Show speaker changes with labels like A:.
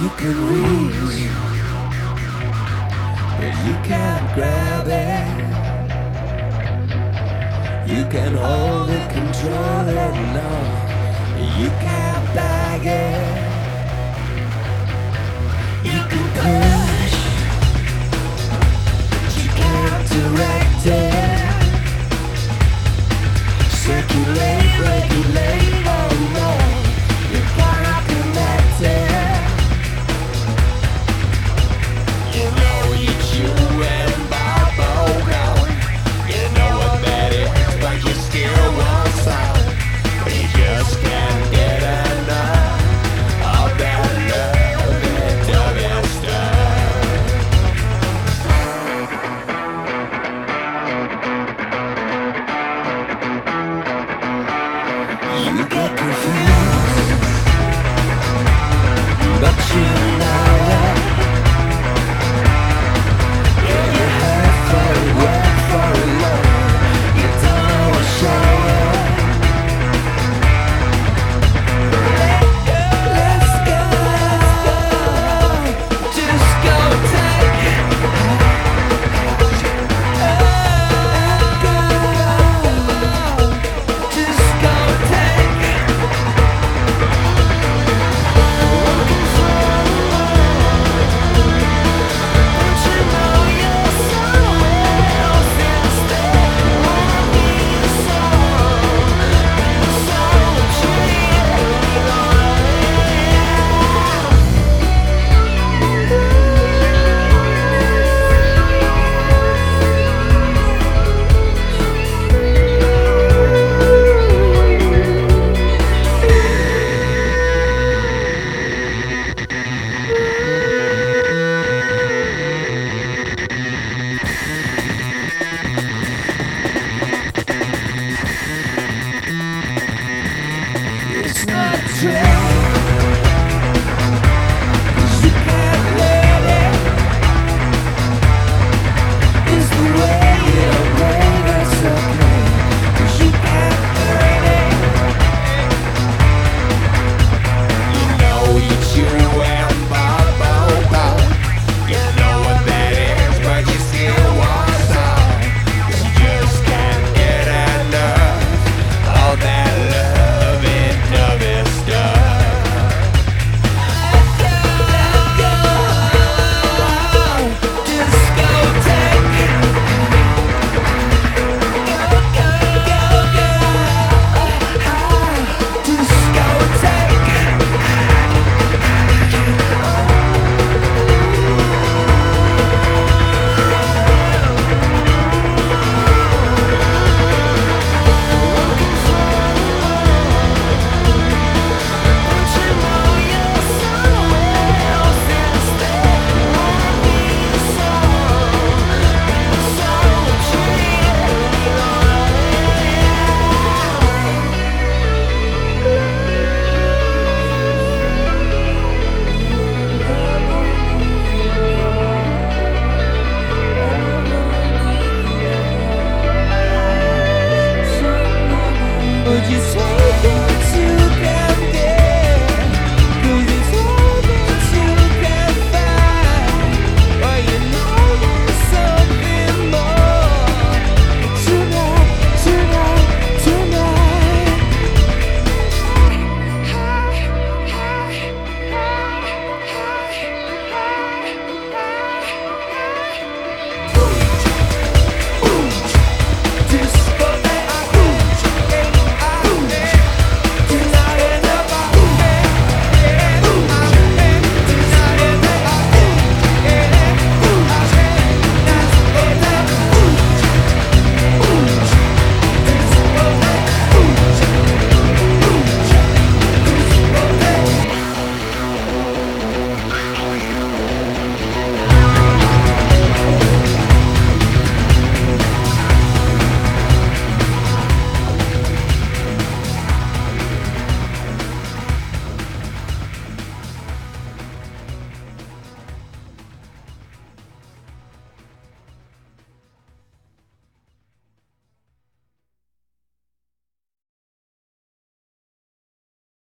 A: You can reach, but you can't grab it. You can hold it, control it, no, you can't bag it. Look at your It's not true. you say?